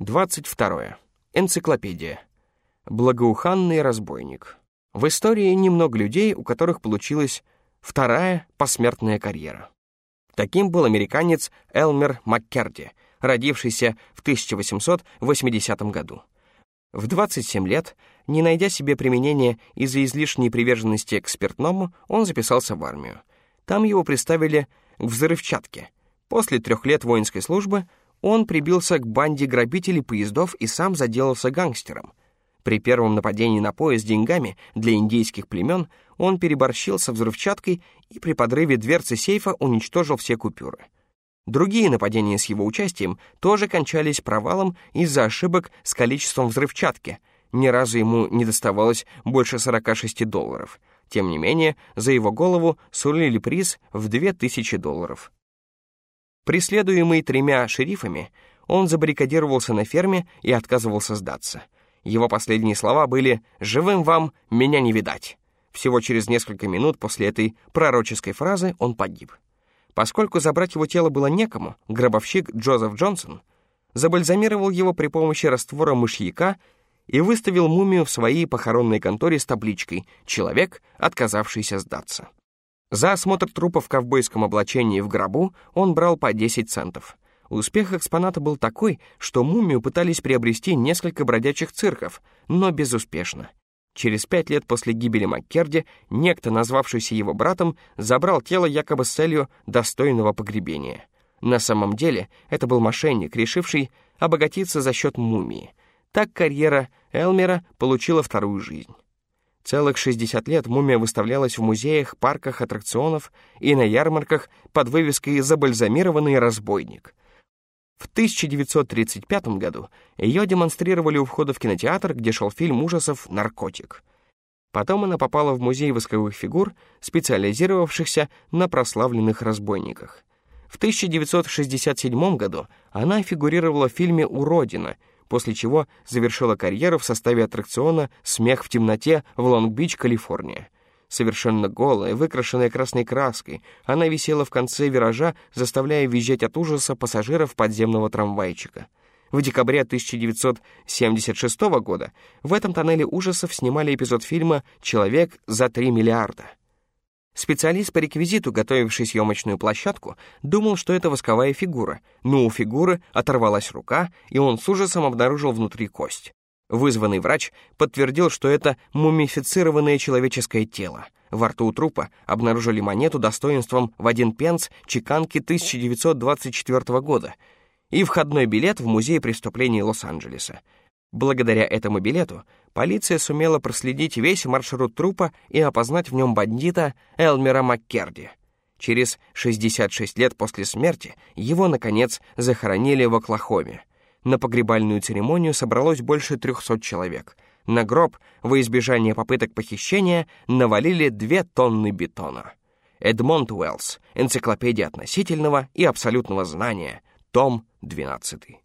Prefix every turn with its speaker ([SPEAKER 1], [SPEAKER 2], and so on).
[SPEAKER 1] 22. Энциклопедия. Благоуханный разбойник. В истории немного людей, у которых получилась вторая посмертная карьера. Таким был американец Элмер Маккерди, родившийся в 1880 году. В 27 лет, не найдя себе применения из-за излишней приверженности к спиртному, он записался в армию. Там его представили к взрывчатке. После трех лет воинской службы он прибился к банде грабителей поездов и сам заделался гангстером. При первом нападении на поезд деньгами для индейских племен он переборщил со взрывчаткой и при подрыве дверцы сейфа уничтожил все купюры. Другие нападения с его участием тоже кончались провалом из-за ошибок с количеством взрывчатки. Ни разу ему не доставалось больше 46 долларов. Тем не менее, за его голову сулили приз в 2000 долларов. Преследуемый тремя шерифами, он забаррикадировался на ферме и отказывался сдаться. Его последние слова были «Живым вам меня не видать». Всего через несколько минут после этой пророческой фразы он погиб. Поскольку забрать его тело было некому, гробовщик Джозеф Джонсон забальзамировал его при помощи раствора мышьяка и выставил мумию в своей похоронной конторе с табличкой «Человек, отказавшийся сдаться». За осмотр трупа в ковбойском облачении в гробу он брал по 10 центов. Успех экспоната был такой, что мумию пытались приобрести несколько бродячих цирков, но безуспешно. Через пять лет после гибели Маккерди некто, назвавшийся его братом, забрал тело якобы с целью достойного погребения. На самом деле это был мошенник, решивший обогатиться за счет мумии. Так карьера Элмера получила вторую жизнь. Целых 60 лет мумия выставлялась в музеях, парках аттракционов и на ярмарках под вывеской «Забальзамированный разбойник». В 1935 году ее демонстрировали у входа в кинотеатр, где шел фильм ужасов «Наркотик». Потом она попала в музей восковых фигур, специализировавшихся на прославленных разбойниках. В 1967 году она фигурировала в фильме «Уродина», после чего завершила карьеру в составе аттракциона «Смех в темноте» в Лонг-Бич, Калифорния. Совершенно голая, выкрашенная красной краской, она висела в конце виража, заставляя визжать от ужаса пассажиров подземного трамвайчика. В декабре 1976 года в этом тоннеле ужасов снимали эпизод фильма «Человек за 3 миллиарда». Специалист по реквизиту, готовивший съемочную площадку, думал, что это восковая фигура, но у фигуры оторвалась рука, и он с ужасом обнаружил внутри кость. Вызванный врач подтвердил, что это мумифицированное человеческое тело. Во рту у трупа обнаружили монету достоинством в один пенс чеканки 1924 года и входной билет в Музей преступлений Лос-Анджелеса. Благодаря этому билету полиция сумела проследить весь маршрут трупа и опознать в нем бандита Элмера Маккерди. Через 66 лет после смерти его, наконец, захоронили в Оклахоме. На погребальную церемонию собралось больше 300 человек. На гроб, во избежание попыток похищения, навалили две тонны бетона. Эдмонд Уэллс. Энциклопедия относительного и абсолютного знания. Том 12.